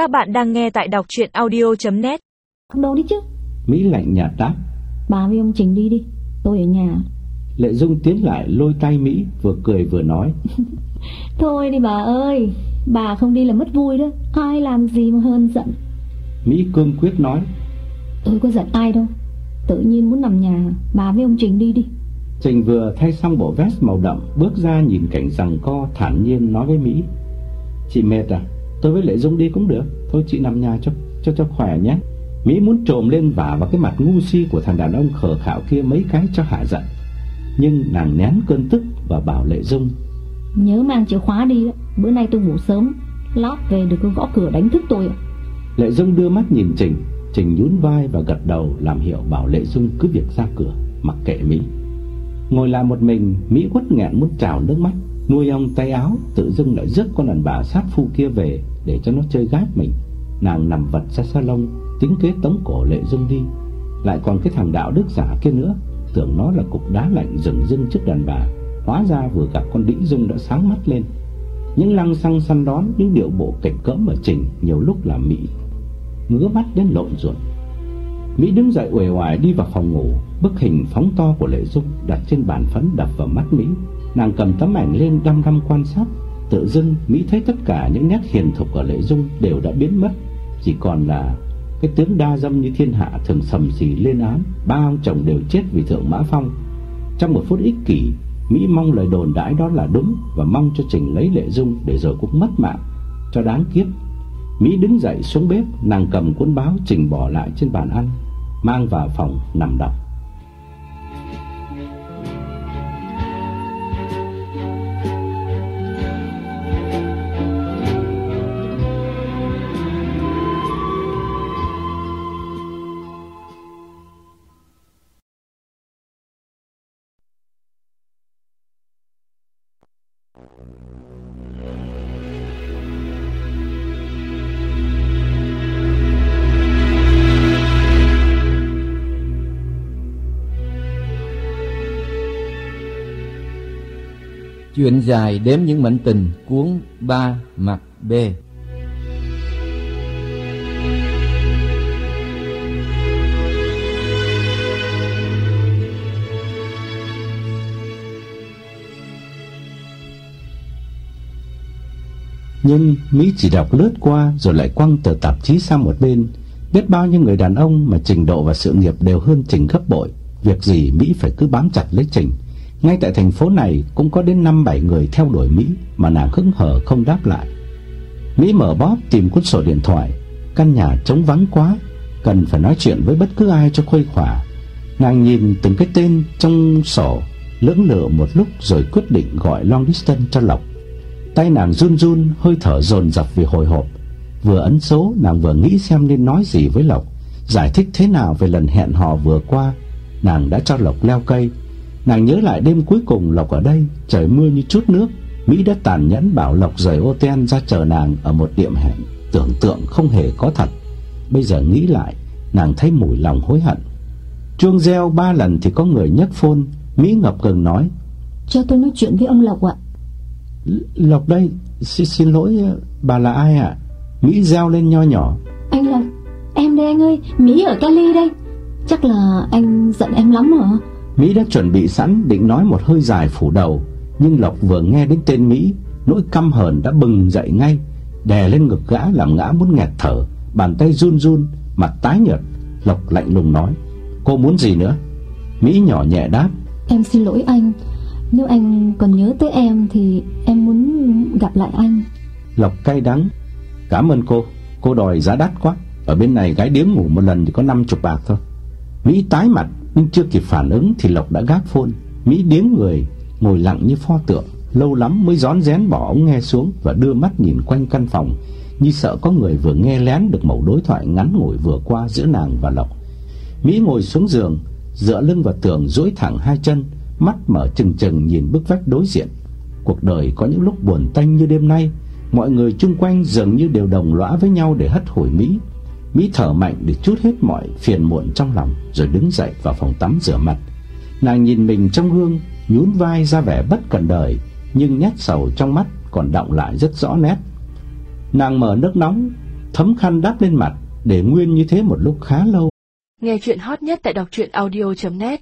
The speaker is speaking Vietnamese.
Các bạn đang nghe tại đọc chuyện audio.net Đâu đi chứ. Mỹ lạnh nhạt đáp Bà với ông Trình đi đi Tôi ở nhà. Lệ Dung tiến lại lôi tay Mỹ Vừa cười vừa nói. Thôi đi bà ơi Bà không đi là mất vui đó. Ai làm gì mà hơn giận? Mỹ cương quyết nói. Tôi có giận ai đâu. Tự nhiên muốn nằm nhà Bà với ông Trình đi đi. Trình vừa thay xong bộ vest màu đậm Bước ra nhìn cảnh rằng co thản nhiên nói với Mỹ. Chị mệt à Tôi với Lệ Dung đi cũng được. Thôi chị nằm nhà cho cho cho khỏe nhé. Mỹ muốn trồm lên vả vào cái mặt ngu si Của thằng đàn ông khờ khạo kia mấy cái cho hạ giận. Nhưng nàng nén cơn tức Và bảo Lệ Dung Nhớ mang chìa khóa đi Bữa nay tôi ngủ sớm Lát về được gõ cửa đánh thức tôi Lệ Dung đưa mắt nhìn Trình. Trình nhún vai và gật đầu Làm hiệu bảo Lệ Dung cứ việc ra cửa Mặc kệ Mỹ. Ngồi lại một mình Mỹ quất nghẹn muốn trào nước mắt Nuôi ông tay áo, Tự dưng lại rước con đàn bà sát phu kia về Để cho nó chơi gái mình. Nàng nằm vật ra salon Tính kế tống cổ Lệ Dung đi. Lại còn cái thằng đạo đức giả kia nữa, Tưởng nó là cục đá lạnh rừng rưng trước đàn bà. Hóa ra vừa gặp con đĩ Dung đã sáng mắt lên. Những lăng xăng săn đón, Những điệu bộ kịch cỡm ở trình Nhiều lúc là Mỹ Ngứa mắt đến lộn ruột. Mỹ đứng dậy uể oải đi vào phòng ngủ, Bức hình phóng to của Lệ Dung Đặt trên bàn phấn đập vào mắt Mỹ. Nàng cầm tấm ảnh lên đăm đăm quan sát, Tự dưng Mỹ thấy tất cả những nét hiền thục ở Lệ Dung Đều đã biến mất. Chỉ còn là cái tướng đa dâm như thiên hạ Thường sầm sì lên án, Ba ông chồng đều chết vì thượng Mã Phong. Trong một phút ích kỷ, Mỹ mong lời đồn đãi đó là đúng Và mong cho Trình lấy Lệ Dung Để rồi cũng mất mạng. Cho đáng kiếp, Mỹ đứng dậy xuống bếp, Nàng cầm cuốn báo Trình bỏ lại trên bàn ăn, Mang vào phòng nằm đọc. Chuyện dài đếm những mệnh tình cuốn 3 mặt B. Nhưng Mỹ chỉ đọc lướt qua rồi lại quăng tờ tạp chí sang một bên. Biết bao nhiêu người đàn ông mà trình độ và sự nghiệp đều hơn Trình gấp bội. Việc gì Mỹ phải cứ bám chặt lấy Trình? Ngay tại thành phố này cũng có đến 5-7 người theo đuổi Mỹ Mà nàng hứng hở không đáp lại. Mỹ mở bóp tìm cuốn sổ điện thoại. Căn nhà trống vắng quá, Cần phải nói chuyện với bất cứ ai cho khuây khỏa. Nàng nhìn từng cái tên trong sổ, Lưỡng lự một lúc rồi quyết định gọi long distance cho Lộc. Tay nàng run run, hơi thở dồn dập vì hồi hộp. Vừa ấn số, nàng vừa nghĩ xem nên nói gì với Lộc, giải thích thế nào về lần hẹn hò vừa qua. Nàng đã cho Lộc leo cây. Nàng nhớ lại đêm cuối cùng Lộc ở đây, trời mưa như chút nước. Mỹ đã tàn nhẫn bảo Lộc rời ô ten ra chờ nàng ở một điểm hẹn, tưởng tượng không hề có thật. Bây giờ nghĩ lại, nàng thấy mùi lòng hối hận. Chuông reo ba lần thì có người nhấc phone, Mỹ ngập ngừng nói: Cho tôi nói chuyện với ông Lộc ạ Lộc đây Xin, xin lỗi bà là ai ạ? Mỹ reo lên nho nhỏ. Anh Lộc Em đây anh ơi Mỹ ở Cali đây. Chắc là anh giận em lắm hả Mỹ đã chuẩn bị sẵn định nói một hơi dài phủ đầu. Nhưng Lộc vừa nghe đến tên Mỹ Nỗi căm hờn đã bừng dậy ngay. Đè lên ngực gã làm gã muốn nghẹt thở. Bàn tay run run Mặt tái nhợt. Lộc lạnh lùng nói Cô muốn gì nữa? Mỹ nhỏ nhẹ đáp Em xin lỗi anh nếu anh còn nhớ tới em Thì em muốn gặp lại anh. Lộc cay đắng. Cảm ơn cô. Cô đòi giá đắt quá. Ở bên này gái điếm ngủ một lần thì có 50 bạc thôi. Mỹ tái mặt, Nhưng chưa kịp phản ứng thì Lộc đã gác phone. Mỹ điếng người, Ngồi lặng như pho tượng. Lâu lắm mới rón rén bỏ ống nghe xuống Và đưa mắt nhìn quanh căn phòng, Như sợ có người vừa nghe lén được mẩu đối thoại ngắn ngủi vừa qua giữa nàng và Lộc. Mỹ ngồi xuống giường, Dựa lưng vào tường duỗi thẳng hai chân Mắt mở trừng trừng nhìn bức vách đối diện. Cuộc đời có những lúc buồn tanh như đêm nay, Mọi người chung quanh dường như đều đồng lõa với nhau để hất hủi Mỹ. Mỹ thở mạnh để chút hết mọi phiền muộn trong lòng, Rồi đứng dậy vào phòng tắm rửa mặt. Nàng nhìn mình trong gương, Nhún vai ra vẻ bất cần đời, Nhưng nét sầu trong mắt còn đọng lại rất rõ nét. Nàng mở nước nóng, thấm khăn đắp lên mặt, để nguyên như thế một lúc khá lâu. Nghe chuyện hot nhất tại đọc truyện audio.net